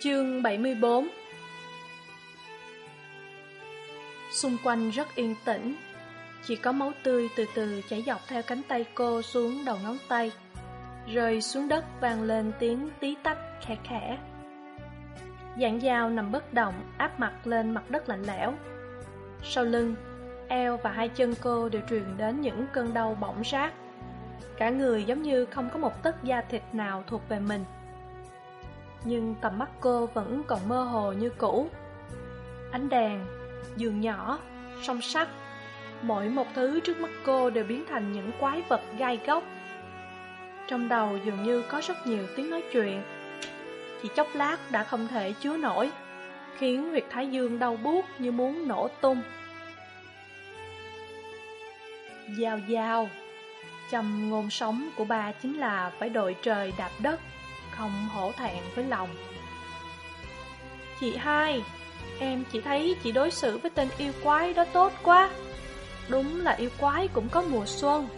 Chương 74 Xung quanh rất yên tĩnh. Chỉ có máu tươi từ từ chảy dọc theo cánh tay cô xuống đầu ngón tay Rơi xuống đất vang lên tiếng tí tách khẽ khẽ. Dạng dao nằm bất động áp mặt lên mặt đất lạnh lẽo. Sau lưng, eo và hai chân cô đều truyền đến những cơn đau bỏng rát. Cả người giống như không có một tấc da thịt nào thuộc về mình nhưng tầm mắt cô vẫn còn mơ hồ như cũ. Ánh đèn, giường nhỏ, song sắt, mỗi một thứ trước mắt cô đều biến thành những quái vật gai góc. Trong đầu dường như có rất nhiều tiếng nói chuyện, chỉ chốc lát đã không thể chứa nổi, khiến huyệt thái dương đau buốt như muốn nổ tung. Giao giao, trầm ngôn sống của bà chính là phải đội trời đạp đất không hổ thẹn với lòng. Chị hai, Em chỉ thấy chị đối xử với tên yêu quái đó tốt quá. Đúng là yêu quái cũng có mùa xuân.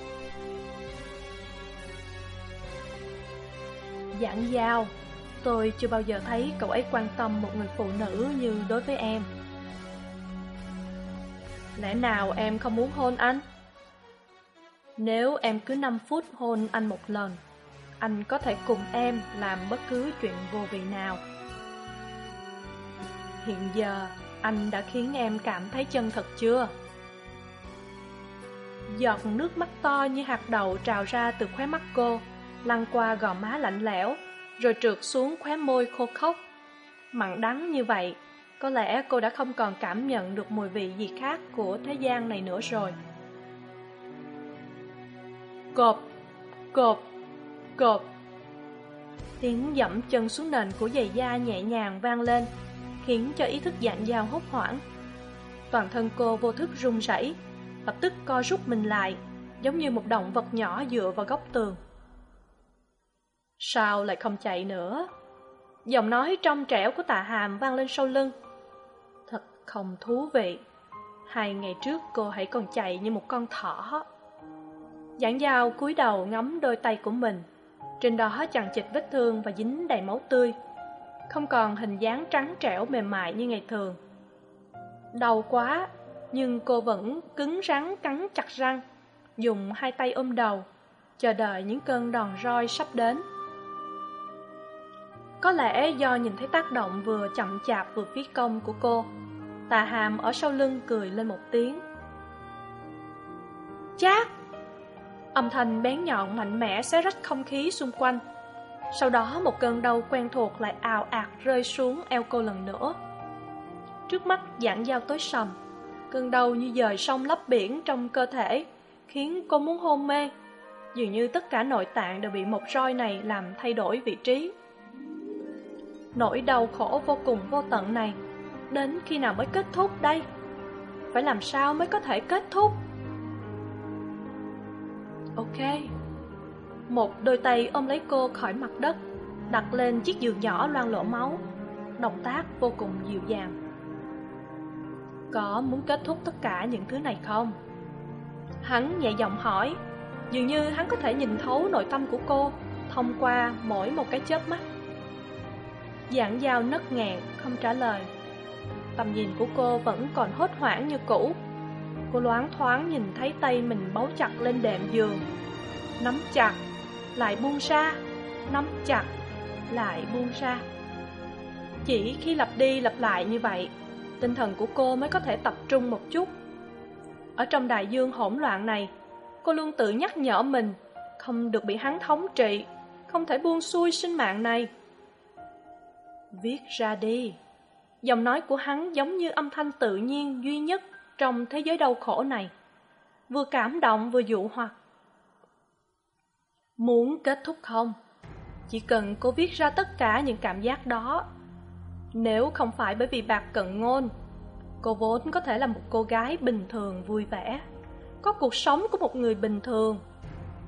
Giảng giao, Tôi chưa bao giờ thấy cậu ấy quan tâm một người phụ nữ như đối với em. Lẽ nào em không muốn hôn anh? Nếu em cứ 5 phút hôn anh một lần anh có thể cùng em làm bất cứ chuyện vô vị nào. Hiện giờ, anh đã khiến em cảm thấy chân thật chưa? Giọt nước mắt to như hạt đậu trào ra từ khóe mắt cô, lăn qua gò má lạnh lẽo, rồi trượt xuống khóe môi khô khốc. Mặn đắng như vậy, có lẽ cô đã không còn cảm nhận được mùi vị gì khác của thế gian này nữa rồi. Cộp, cộp, cột. Tiếng dẫm chân xuống nền của giày da nhẹ nhàng vang lên, Khiến cho ý thức dạng dao hốt hoảng. Toàn thân cô vô thức run rẩy, Lập tức co rút mình lại, Giống như một động vật nhỏ dựa vào góc tường. Sao lại không chạy nữa? Giọng nói trong trẻo của tạ hàm vang lên sau lưng. Thật không thú vị. Hai ngày trước cô hãy còn chạy như một con thỏ. Giảng dao cúi đầu ngắm đôi tay của mình trên đó chằng chịt vết thương và dính đầy máu tươi. Không còn hình dáng trắng trẻo mềm mại như ngày thường. Đau quá, Nhưng cô vẫn cứng rắn cắn chặt răng, Dùng hai tay ôm đầu, Chờ đợi những cơn đòn roi sắp đến. Có lẽ do nhìn thấy tác động vừa chậm chạp vừa phí công của cô, Tà hàm ở sau lưng cười lên một tiếng. Chát Âm thanh bén nhọn mạnh mẽ xé rách không khí xung quanh Sau đó, một cơn đau quen thuộc lại ào ạt rơi xuống eo cô lần nữa Trước mắt giảng dao tối sầm, Cơn đau như dời sông lấp biển trong cơ thể, Khiến cô muốn hôn mê Dường như tất cả nội tạng đều bị một roi này làm thay đổi vị trí Nỗi đau khổ vô cùng vô tận này, Đến khi nào mới kết thúc đây? Phải làm sao mới có thể kết thúc? Ok. Một đôi tay ôm lấy cô khỏi mặt đất, Đặt lên chiếc giường nhỏ loang lỗ máu, Động tác vô cùng dịu dàng. Có muốn kết thúc tất cả những thứ này không? Hắn nhẹ giọng hỏi, Dường như hắn có thể nhìn thấu nội tâm của cô Thông qua mỗi một cái chớp mắt. Giảng dao nấc ngàn không trả lời. Tầm nhìn của cô vẫn còn hốt hoảng như cũ. Cô loáng thoáng nhìn thấy tay mình bấu chặt lên đệm giường. Nắm chặt, lại buông ra Nắm chặt, lại buông ra. Chỉ khi lặp đi lặp lại như vậy Tinh thần của cô mới có thể tập trung một chút. Ở trong đại dương hỗn loạn này Cô luôn tự nhắc nhở mình Không được bị hắn thống trị Không thể buông xuôi sinh mạng này. Viết ra đi. Giọng nói của hắn giống như âm thanh tự nhiên duy nhất trong thế giới đau khổ này vừa cảm động vừa dụ hoặc muốn kết thúc không chỉ cần cô viết ra tất cả những cảm giác đó Nếu không phải bởi vì bạc cận ngôn, cô vốn có thể là một cô gái bình thường vui vẻ, có cuộc sống của một người bình thường.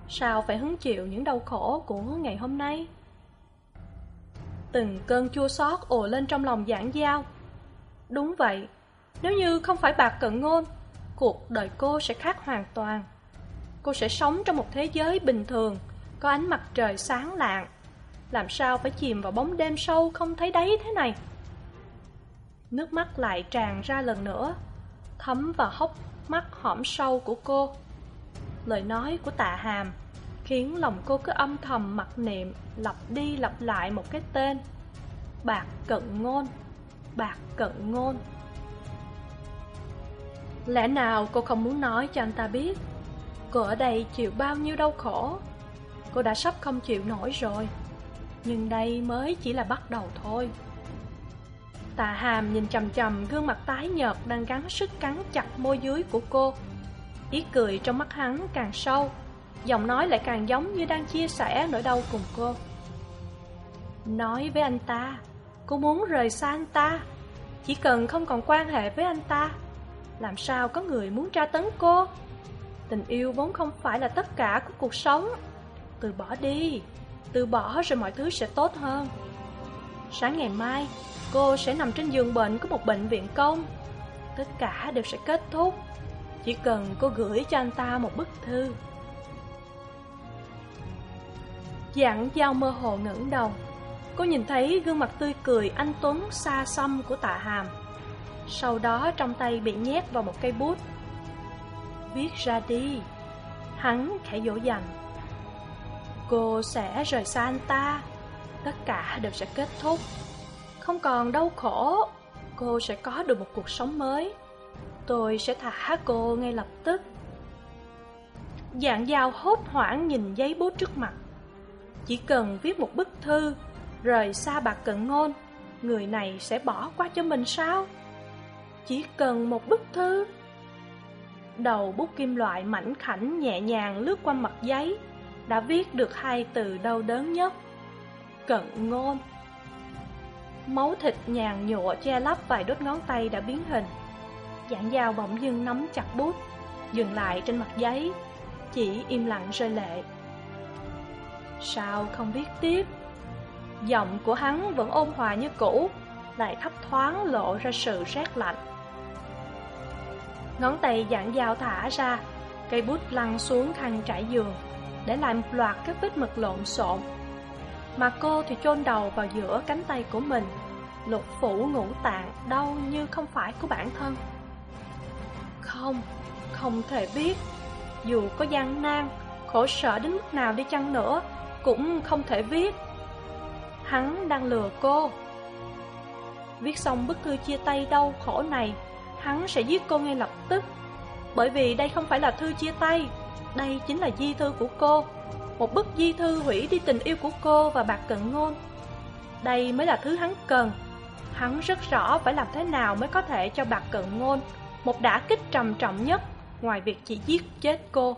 Sao phải hứng chịu những đau khổ của ngày hôm nay? Từng cơn chua xót ồ lên trong lòng giảng giao. Đúng vậy, nếu như không phải bạc cận ngôn, cuộc đời cô sẽ khác hoàn toàn. Cô sẽ sống trong một thế giới bình thường, có ánh mặt trời sáng lạng. Làm sao phải chìm vào bóng đêm sâu không thấy đáy thế này? Nước mắt lại tràn ra lần nữa, thấm vào hốc mắt hõm sâu của cô. Lời nói của tạ hàm khiến lòng cô cứ âm thầm mặc niệm, lặp đi lặp lại một cái tên. Bạc cận ngôn, bạc cận ngôn. Lẽ nào cô không muốn nói cho anh ta biết? Cô ở đây chịu bao nhiêu đau khổ? Cô đã sắp không chịu nổi rồi. Nhưng đây mới chỉ là bắt đầu thôi. Tà hàm nhìn chầm chầm gương mặt tái nhợt đang gắng sức cắn chặt môi dưới của cô. Ý cười trong mắt hắn càng sâu. Giọng nói lại càng giống như đang chia sẻ nỗi đau cùng cô. Nói với anh ta, Cô muốn rời xa anh ta. Chỉ cần không còn quan hệ với anh ta làm sao có người muốn tra tấn cô? Tình yêu vốn không phải là tất cả của cuộc sống. Từ bỏ đi, Từ bỏ rồi mọi thứ sẽ tốt hơn. Sáng ngày mai, Cô sẽ nằm trên giường bệnh của một bệnh viện công. Tất cả đều sẽ kết thúc. Chỉ cần cô gửi cho anh ta một bức thư. Dạng dao mơ hồ ngẩng đầu, Cô nhìn thấy gương mặt tươi cười anh Tuấn xa xăm của tạ hàm sau đó trong tay bị nhét vào một cây bút. Viết ra đi, Hắn khẽ dỗ dành. Cô sẽ rời xa anh ta, Tất cả đều sẽ kết thúc. Không còn đau khổ, Cô sẽ có được một cuộc sống mới. Tôi sẽ thả cô ngay lập tức. Dạng dao hốt hoảng nhìn giấy bút trước mặt. Chỉ cần viết một bức thư, Rời xa bạc cận ngôn, Người này sẽ bỏ qua cho mình sao? Chỉ cần một bức thư. Đầu bút kim loại mảnh khảnh nhẹ nhàng lướt qua mặt giấy, Đã viết được hai từ đau đớn nhất. Cận ngôn. Máu thịt nhàn nhụa che lấp vài đốt ngón tay đã biến hình. Giảng dao bỗng dưng nắm chặt bút, Dừng lại trên mặt giấy, Chỉ im lặng rơi lệ. Sao không viết tiếp? Giọng của hắn vẫn ôn hòa như cũ. Lại thấp thoáng lộ ra sự rét lạnh. Ngón tay dạng dao thả ra Cây bút lăn xuống khăn trải giường Để lại một loạt các vết mực lộn xộn. Mà cô thì chôn đầu vào giữa cánh tay của mình Lục phủ ngũ tạng đau như không phải của bản thân. Không, không thể biết. Dù có gian nan, khổ sở đến mức nào đi chăng nữa Cũng không thể viết Hắn đang lừa cô. Viết xong bức thư chia tay đau khổ này hắn sẽ giết cô ngay lập tức. Bởi vì đây không phải là thư chia tay, đây chính là di thư của cô. Một bức di thư hủy đi tình yêu của cô và bạc cận ngôn. Đây mới là thứ hắn cần. Hắn rất rõ phải làm thế nào mới có thể cho bạc cận ngôn một đả kích trầm trọng nhất ngoài việc chỉ giết chết cô.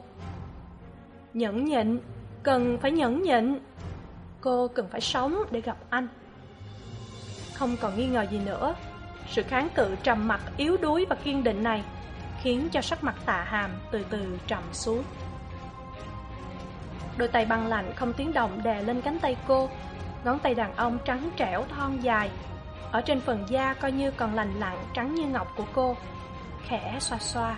Nhẫn nhịn, cần phải nhẫn nhịn. Cô cần phải sống để gặp anh. Không còn nghi ngờ gì nữa, sự kháng cự trầm mặc yếu đuối và kiên định này khiến cho sắc mặt tạ hàm từ từ trầm xuống. Đôi tay băng lạnh không tiếng động đè lên cánh tay cô, ngón tay đàn ông trắng trẻo thon dài, ở trên phần da coi như còn lành lặn trắng như ngọc của cô, khẽ xoa xoa.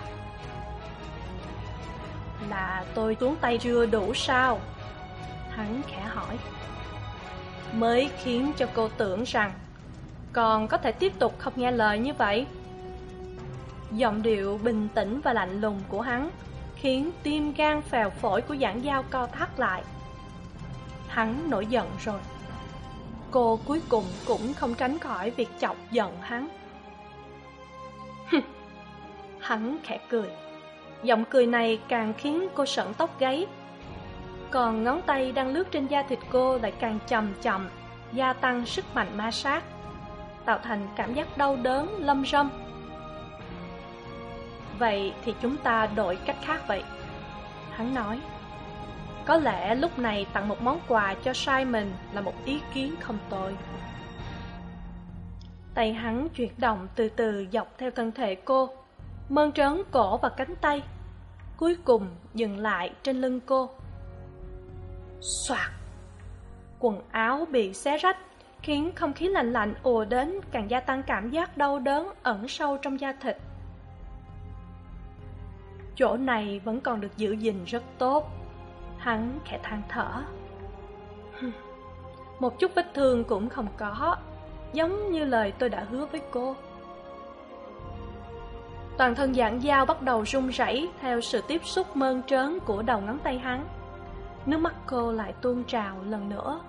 Là tôi xuống tay chưa đủ sao? Hắn khẽ hỏi. Mới khiến cho cô tưởng rằng còn có thể tiếp tục không nghe lời như vậy? Giọng điệu bình tĩnh và lạnh lùng của hắn Khiến tim gan phèo phổi của giảng giao co thắt lại. Hắn nổi giận rồi. Cô cuối cùng cũng không tránh khỏi việc chọc giận hắn. Hắn khẽ cười. Giọng cười này càng khiến cô sợn tóc gáy. Còn ngón tay đang lướt trên da thịt cô lại càng chậm chậm, Gia tăng sức mạnh ma sát tạo thành cảm giác đau đớn, lâm râm. Vậy thì chúng ta đổi cách khác vậy. Hắn nói, có lẽ lúc này tặng một món quà cho Simon là một ý kiến không tồi. tay hắn chuyển động từ từ dọc theo thân thể cô mơn trớn cổ và cánh tay cuối cùng dừng lại trên lưng cô soạt quần áo bị xé rách khiến không khí lạnh lạnh ùa đến, càng gia tăng cảm giác đau đớn, ẩn sâu trong da thịt. Chỗ này vẫn còn được giữ gìn rất tốt. Hắn khẽ than thở. Một chút vết thương cũng không có, giống như lời tôi đã hứa với cô. Toàn thân dạng dao bắt đầu run rẩy theo sự tiếp xúc mơn trớn của đầu ngón tay hắn. Nước mắt cô lại tuôn trào lần nữa.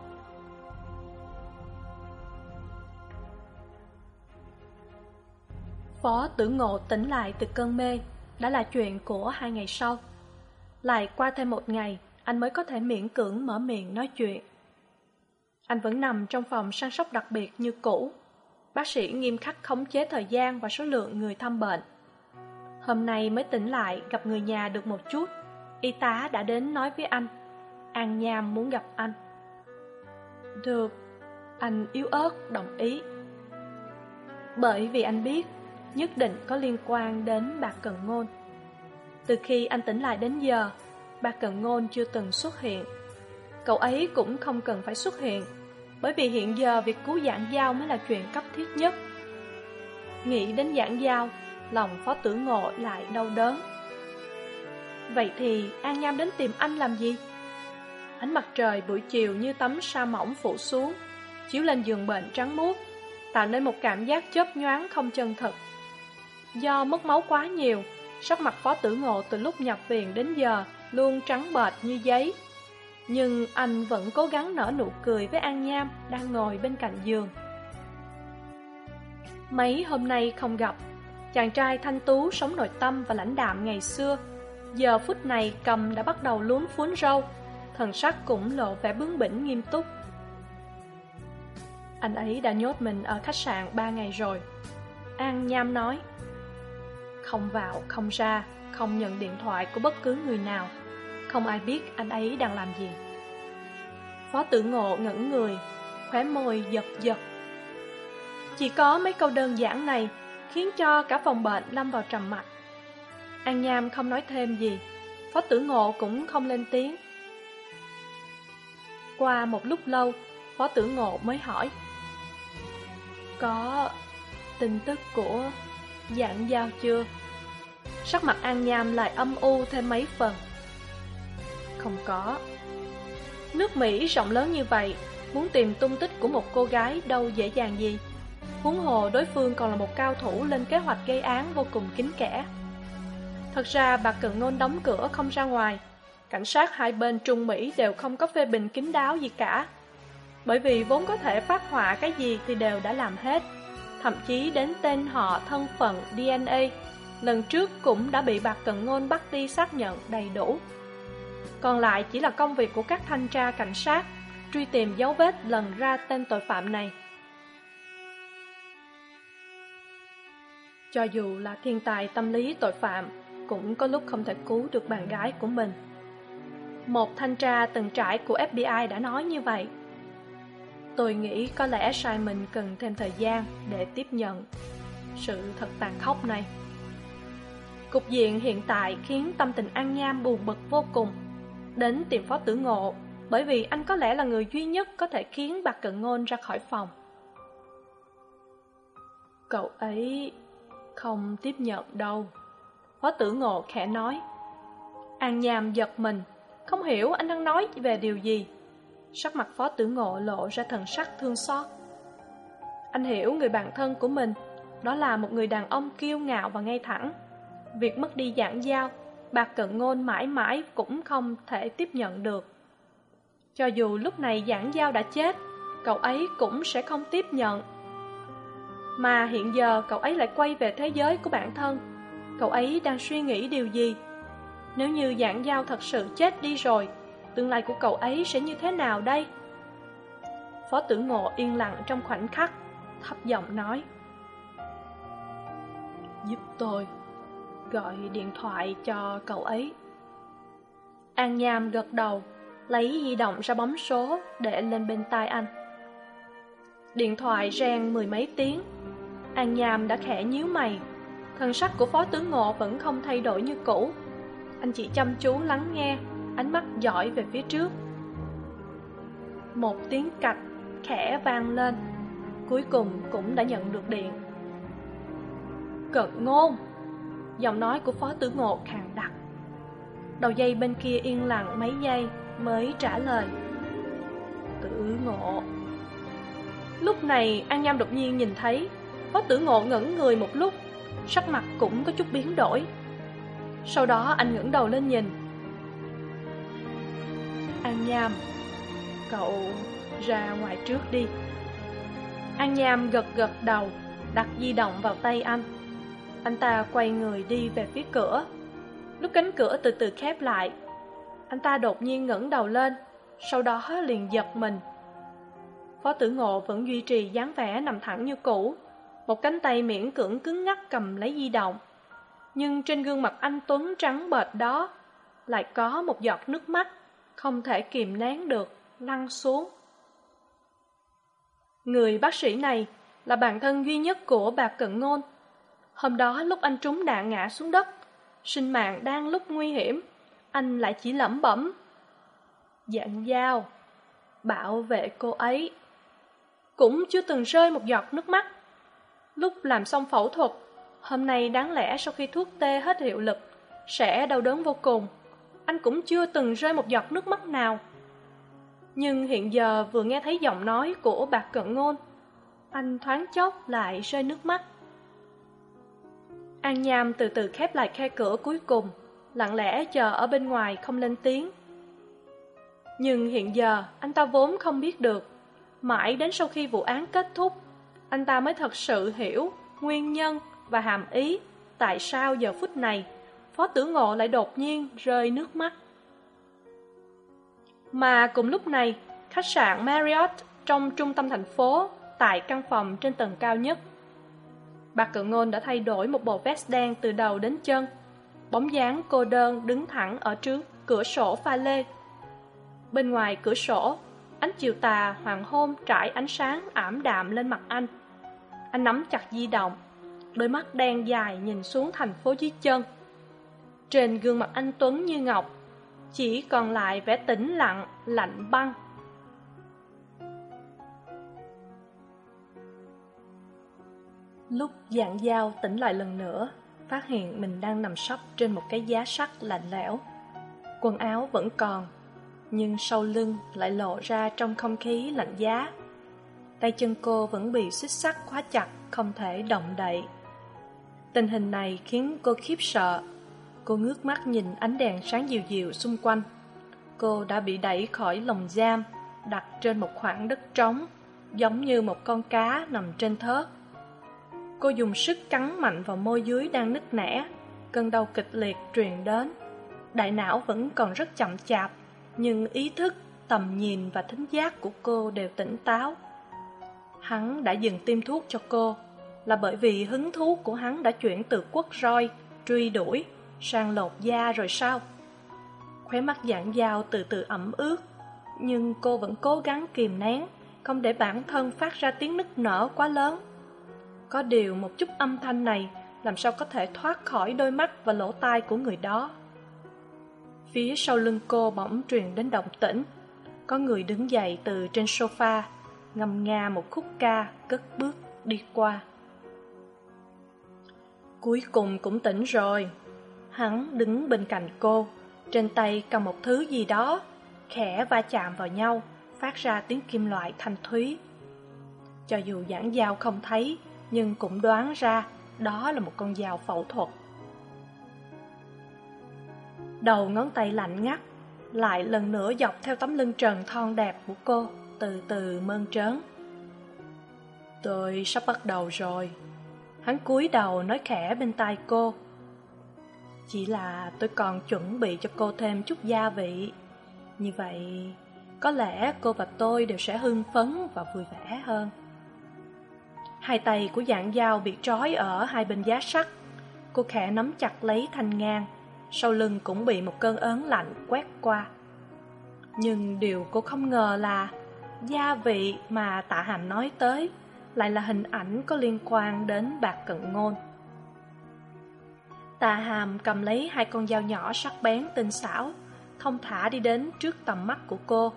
Phó tử ngộ tỉnh lại từ cơn mê, đã là chuyện của hai ngày sau. Lại qua thêm một ngày, anh mới có thể miễn cưỡng mở miệng nói chuyện. Anh vẫn nằm trong phòng săn sóc đặc biệt như cũ. Bác sĩ nghiêm khắc khống chế thời gian và số lượng người thăm bệnh. Hôm nay mới tỉnh lại, gặp người nhà được một chút. Y tá đã đến nói với anh, an nham muốn gặp anh. Được, anh yếu ớt, đồng ý. Bởi vì anh biết nhất định có liên quan đến bạc cần ngôn. Từ khi anh tỉnh lại đến giờ, bạc cần ngôn chưa từng xuất hiện. Cậu ấy cũng không cần phải xuất hiện, bởi vì hiện giờ việc cứu giảng giao mới là chuyện cấp thiết nhất. Nghĩ đến giảng giao, lòng phó tử ngộ lại đau đớn. Vậy thì an nham đến tìm anh làm gì? Ánh mặt trời buổi chiều như tấm sa mỏng phủ xuống, chiếu lên giường bệnh trắng muốt, tạo nên một cảm giác chớp nhoáng không chân thực do mất máu quá nhiều, sắc mặt phó tử ngộ từ lúc nhập viện đến giờ luôn trắng bệch như giấy. Nhưng anh vẫn cố gắng nở nụ cười với an nham đang ngồi bên cạnh giường. Mấy hôm nay không gặp, chàng trai thanh tú sống nội tâm và lãnh đạm ngày xưa. Giờ phút này cầm đã bắt đầu luống phún râu, thần sắc cũng lộ vẻ bướng bỉnh nghiêm túc. Anh ấy đã nhốt mình ở khách sạn ba ngày rồi. An nham nói không vào, không ra, không nhận điện thoại của bất cứ người nào. Không ai biết anh ấy đang làm gì. Phó tử ngộ ngẩng người, khóe môi giật giật. Chỉ có mấy câu đơn giản này khiến cho cả phòng bệnh lâm vào trầm mặc. An nham không nói thêm gì. Phó tử ngộ cũng không lên tiếng. Qua một lúc lâu, phó tử ngộ mới hỏi. Có tin tức của dạng giao chưa? Sắc mặt an nham lại âm u thêm mấy phần. Không có. Nước mỹ rộng lớn như vậy, muốn tìm tung tích của một cô gái đâu dễ dàng gì. Huống hồ đối phương còn là một cao thủ lên kế hoạch gây án vô cùng kín kẽ. Thật ra bà cận ngôn đóng cửa không ra ngoài. Cảnh sát hai bên trung mỹ đều không có phê bình kín đáo gì cả. Bởi vì vốn có thể phát họa cái gì thì đều đã làm hết. Thậm chí đến tên họ thân phận dna lần trước cũng đã bị bạc cận ngôn bắt đi xác nhận đầy đủ. Còn lại chỉ là công việc của các thanh tra cảnh sát, truy tìm dấu vết lần ra tên tội phạm này. Cho dù là thiên tài tâm lý tội phạm, cũng có lúc không thể cứu được bạn gái của mình. Một thanh tra từng trải của fbi đã nói như vậy. Tôi nghĩ có lẽ simon cần thêm thời gian để tiếp nhận sự thật tàn khốc này cục diện hiện tại khiến tâm tình an nham buồn bực vô cùng. Đến tìm phó tử ngộ, bởi vì anh có lẽ là người duy nhất có thể khiến bạc cận ngôn ra khỏi phòng. Cậu ấy không tiếp nhận đâu. Phó tử ngộ khẽ nói. An nham giật mình, không hiểu anh đang nói về điều gì. Sắc mặt phó tử ngộ lộ ra thần sắc thương xót. Anh hiểu người bạn thân của mình, đó là một người đàn ông kiêu ngạo và ngay thẳng việc mất đi giảng giao bạc cận ngôn mãi mãi cũng không thể tiếp nhận được. Cho dù lúc này giảng giao đã chết, cậu ấy cũng sẽ không tiếp nhận. Mà hiện giờ cậu ấy lại quay về thế giới của bản thân. Cậu ấy đang suy nghĩ điều gì? Nếu như giảng giao thật sự chết đi rồi, tương lai của cậu ấy sẽ như thế nào đây? Phó tử ngộ yên lặng trong khoảnh khắc, thấp giọng nói, giúp tôi gọi điện thoại cho cậu ấy. An nham gật đầu, lấy di động ra bấm số để lên bên tai anh. Điện thoại reng mười mấy tiếng. An Nham đã khẽ nhíu mày. Thần sắc của Phó Tướng Ngộ vẫn không thay đổi như cũ. Anh chỉ chăm chú lắng nghe, Ánh mắt dõi về phía trước. Một tiếng cạch khẽ vang lên. Cuối cùng cũng đã nhận được điện. Cận ngôn! Giọng nói của Phó Tử Ngộ khàn đặc. Đầu dây bên kia yên lặng mấy giây Mới trả lời. Tử Ngộ. Lúc này, An Nham đột nhiên nhìn thấy, Phó Tử Ngộ ngẩn người một lúc, Sắc mặt cũng có chút biến đổi. Sau đó anh ngẩng đầu lên nhìn. An Nham, Cậu ra ngoài trước đi. An Nham gật gật đầu, Đặt di động vào tay anh. Anh ta quay người đi về phía cửa. Lúc cánh cửa từ từ khép lại, Anh ta đột nhiên ngẩng đầu lên, Sau đó liền giật mình. Phó tử ngộ vẫn duy trì dáng vẻ nằm thẳng như cũ, Một cánh tay miễn cưỡng cứng ngắc cầm lấy di động. Nhưng trên gương mặt anh Tuấn trắng bệch đó Lại có một giọt nước mắt Không thể kìm nén được Lăn xuống. Người bác sĩ này là bạn thân duy nhất của bà Cận Ngôn. Hôm đó lúc anh trúng đạn ngã xuống đất, sinh mạng đang lúc nguy hiểm, anh lại chỉ lẩm bẩm. Dạng dao, bảo vệ cô ấy. Cũng chưa từng rơi một giọt nước mắt. Lúc làm xong phẫu thuật, hôm nay đáng lẽ sau khi thuốc tê hết hiệu lực, sẽ đau đớn vô cùng. Anh cũng chưa từng rơi một giọt nước mắt nào nhưng hiện giờ vừa nghe thấy giọng nói của bạc cận ngôn anh thoáng chốc lại rơi nước mắt an nham từ từ khép lại khe cửa cuối cùng lặng lẽ chờ ở bên ngoài không lên tiếng. Nhưng hiện giờ anh ta vốn không biết được. Mãi đến sau khi vụ án kết thúc anh ta mới thật sự hiểu nguyên nhân và hàm ý tại sao giờ phút này phó tử ngộ lại đột nhiên rơi nước mắt. Mà cùng lúc này, khách sạn Marriott trong trung tâm thành phố, tại căn phòng trên tầng cao nhất. Bà cự ngôn đã thay đổi một bộ vest đen từ đầu đến chân. Bóng dáng cô đơn đứng thẳng ở trước cửa sổ pha lê. Bên ngoài cửa sổ, ánh chiều tà hoàng hôn trải ánh sáng ảm đạm lên mặt anh. Anh nắm chặt di động, đôi mắt đen dài nhìn xuống thành phố dưới chân. Trên gương mặt anh Tuấn như ngọc, chỉ còn lại vẻ tĩnh lặng lạnh băng lúc dạng dao tỉnh lại lần nữa phát hiện mình đang nằm sấp trên một cái giá sắt lạnh lẽo quần áo vẫn còn nhưng sau lưng lại lộ ra trong không khí lạnh giá tay chân cô vẫn bị xích sắt khóa chặt không thể động đậy tình hình này khiến cô khiếp sợ Cô ngước mắt nhìn ánh đèn sáng dịu dịu xung quanh. Cô đã bị đẩy khỏi lồng giam, đặt trên một khoảng đất trống, giống như một con cá nằm trên thớt. Cô dùng sức cắn mạnh vào môi dưới đang nứt nẻ, cơn đau kịch liệt truyền đến. Đại não vẫn còn rất chậm chạp, nhưng ý thức, tầm nhìn và thính giác của cô đều tỉnh táo. Hắn đã dừng tiêm thuốc cho cô, là bởi vì hứng thú của hắn đã chuyển từ quất roi, truy đuổi sang lột da rồi sao khóe mắt dạng dao từ từ ẩm ướt nhưng cô vẫn cố gắng kìm nén không để bản thân phát ra tiếng nức nở quá lớn có điều một chút âm thanh này làm sao có thể thoát khỏi đôi mắt và lỗ tai của người đó. Phía sau lưng cô bỗng truyền đến động tĩnh. Có người đứng dậy từ trên sofa ngâm nga một khúc ca cất bước đi qua. Cuối cùng cũng tỉnh rồi. Hắn đứng bên cạnh cô, trên tay cầm một thứ gì đó, khẽ va chạm vào nhau, phát ra tiếng kim loại thanh thúy. Cho dù giảng dao không thấy, nhưng cũng đoán ra đó là một con dao phẫu thuật. Đầu ngón tay lạnh ngắt, lại lần nữa dọc theo tấm lưng trần thon đẹp của cô, từ từ mơn trớn. Tôi sắp bắt đầu rồi. Hắn cúi đầu nói khẽ bên tai cô. Chỉ là tôi còn chuẩn bị cho cô thêm chút gia vị Như vậy Có lẽ cô và tôi đều sẽ hưng phấn và vui vẻ hơn Hai tay của dạng dao bị trói ở hai bên giá sắt. Cô khẽ nắm chặt lấy thanh ngang, Sau lưng cũng bị một cơn ớn lạnh quét qua. Nhưng điều cô không ngờ là Gia vị mà tạ hàm nói tới lại là hình ảnh có liên quan đến bạc cận ngôn. Tạ hàm cầm lấy hai con dao nhỏ sắc bén tinh xảo, thông thả đi đến trước tầm mắt của cô.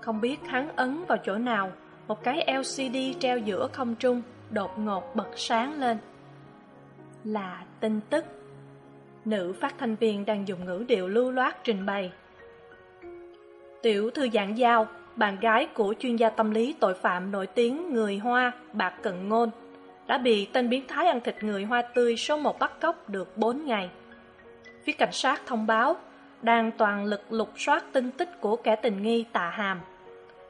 Không biết hắn ấn vào chỗ nào một cái lcd treo giữa không trung, đột ngột bật sáng lên. Là tin tức. Nữ phát thanh viên đang dùng ngữ điệu lưu loát trình bày. Tiểu thư dạng giao, bạn gái của chuyên gia tâm lý tội phạm nổi tiếng người hoa, bạc cận ngôn, đã bị tên biến thái ăn thịt người hoa tươi số một bắt cóc được bốn ngày. Phía cảnh sát thông báo, đang toàn lực lục soát tin tức của kẻ tình nghi tạ hàm.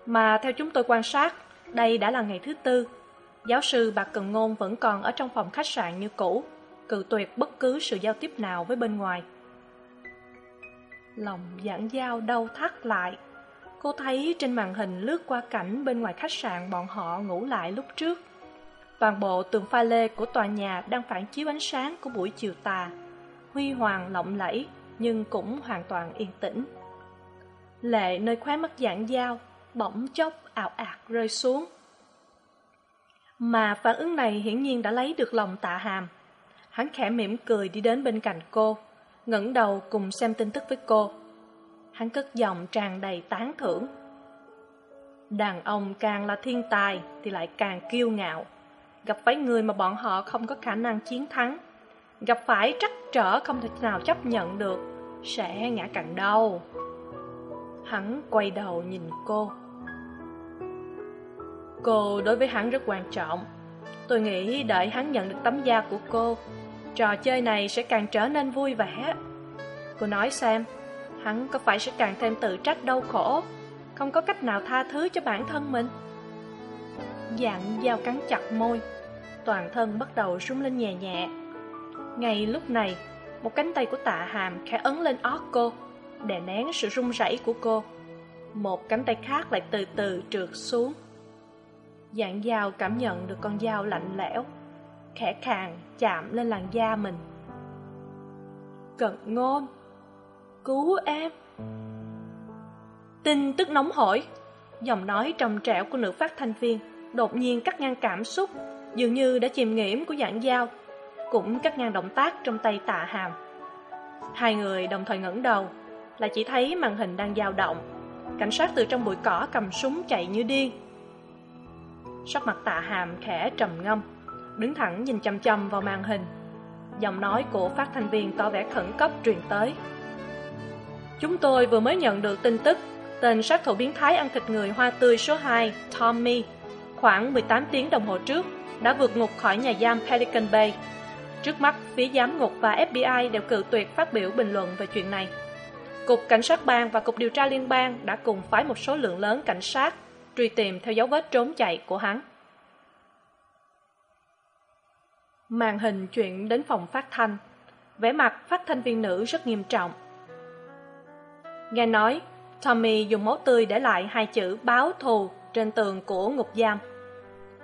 Mà theo chúng tôi quan sát đây đã là ngày thứ tư. Giáo sư bạc cần ngôn vẫn còn ở trong phòng khách sạn như cũ, cự tuyệt bất cứ sự giao tiếp nào với bên ngoài. Lòng giảng giao đau thắt lại. Cô thấy trên màn hình lướt qua cảnh bên ngoài khách sạn bọn họ ngủ lại lúc trước. Toàn bộ tường pha lê của tòa nhà đang phản chiếu ánh sáng của buổi chiều tà. Huy hoàng lộng lẫy, nhưng cũng hoàn toàn yên tĩnh. Lệ nơi khóe mắt giảng giao bỗng chốc ảo ạt rơi xuống. Mà phản ứng này hiển nhiên đã lấy được lòng tạ hàm. Hắn khẽ mỉm cười đi đến bên cạnh cô, ngẩng đầu cùng xem tin tức với cô. Hắn cất giọng tràn đầy tán thưởng. Đàn ông càng là thiên tài thì lại càng kiêu ngạo. Gặp phải người mà bọn họ không có khả năng chiến thắng. Gặp phải trắc trở không thể nào chấp nhận được, sẽ ngã cặn đâu hắn quay đầu nhìn cô. Cô đối với hắn rất quan trọng. Tôi nghĩ đợi hắn nhận được tấm da của cô, trò chơi này sẽ càng trở nên vui vẻ. Cô nói xem, hắn có phải sẽ càng thêm tự trách đau khổ, không có cách nào tha thứ cho bản thân mình? Dạng dao cắn chặt môi, toàn thân bắt đầu rung lên nhẹ nhẹ. Ngay lúc này, một cánh tay của tạ hàm khẽ ấn lên ót cô đè nén sự run rẩy của cô. Một cánh tay khác lại từ từ trượt xuống. Dạng dao cảm nhận được con dao lạnh lẽo, khẽ khàng chạm lên làn da mình. Cận ngôn, cứu em. Tin tức nóng hổi, giọng nói trầm trẻo của nữ phát thanh viên đột nhiên cắt ngang cảm xúc, dường như đã chìm nghiễm của dạng dao, cũng cắt ngang động tác trong tay tạ hàm. Hai người đồng thời ngẩng đầu là chỉ thấy màn hình đang dao động. Cảnh sát từ trong bụi cỏ cầm súng chạy như điên. Sắc mặt tạ hàm khẽ trầm ngâm, đứng thẳng nhìn chăm chăm vào màn hình. Giọng nói của phát thanh viên có vẻ khẩn cấp truyền tới. Chúng tôi vừa mới nhận được tin tức, tên sát thủ biến thái ăn thịt người hoa tươi số hai, tommy, khoảng mười tám tiếng đồng hồ trước, đã vượt ngục khỏi nhà giam pelican bay. Trước mắt, phía giám ngục và fbi đều cự tuyệt phát biểu bình luận về chuyện này cục cảnh sát bang và cục điều tra liên bang đã cùng phái một số lượng lớn cảnh sát truy tìm theo dấu vết trốn chạy của hắn. Màn hình chuyển đến phòng phát thanh. Vẻ mặt phát thanh viên nữ rất nghiêm trọng. Nghe nói, tommy dùng máu tươi để lại hai chữ báo thù trên tường của ngục giam.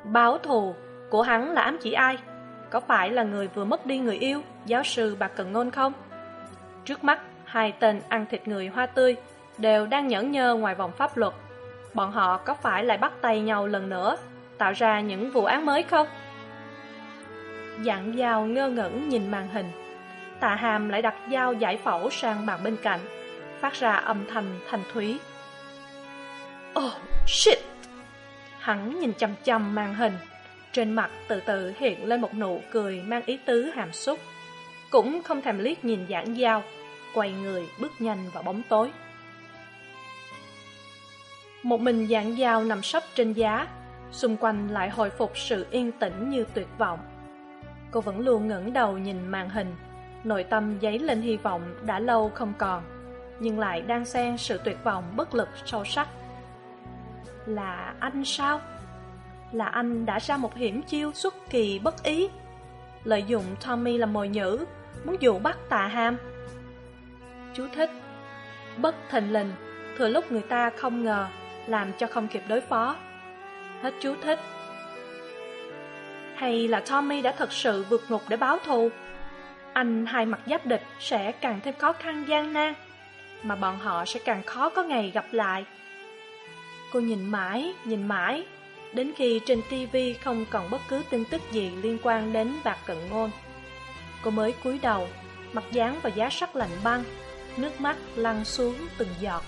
Báo thù của hắn là ám chỉ ai? Có phải là người vừa mất đi người yêu, giáo sư bà cần ngôn không? Trước mắt hai tên ăn thịt người hoa tươi đều đang nhẫn nhơ ngoài vòng pháp luật. Bọn họ có phải lại bắt tay nhau lần nữa, tạo ra những vụ án mới không? Dặn dao ngơ ngẩn nhìn màn hình. Tạ hàm lại đặt dao giải phẫu sang bàn bên cạnh, phát ra âm thanh thanh thúy. Oh shit! Hắn nhìn chăm chăm màn hình. Trên mặt từ từ hiện lên một nụ cười mang ý tứ hàm xúc. Cũng không thèm liếc nhìn giảng dao quay người bước nhanh vào bóng tối. Một mình dạng dao nằm sấp trên giá, xung quanh lại hồi phục sự yên tĩnh như tuyệt vọng. Cô vẫn luôn ngẩng đầu nhìn màn hình, nội tâm dấy lên hy vọng đã lâu không còn, nhưng lại đang xen sự tuyệt vọng bất lực sâu sắc. Là anh sao? Là anh đã ra một hiểm chiêu xuất kỳ bất ý? Lợi dụng tommy làm mồi nhữ muốn dụ bắt tà ham chú thích. Bất thình lình thừa lúc người ta không ngờ làm cho không kịp đối phó. Hết chú thích. Hay là tommy đã thật sự vượt ngục để báo thù? Anh hai mặt giáp địch sẽ càng thêm khó khăn gian nan mà bọn họ sẽ càng khó có ngày gặp lại. Cô nhìn mãi nhìn mãi Đến khi trên TV không còn bất cứ tin tức gì liên quan đến bạc cận ngôn. Cô mới cúi đầu, mặt dán vào giá sắt lạnh băng. Nước mắt lăn xuống từng giọt.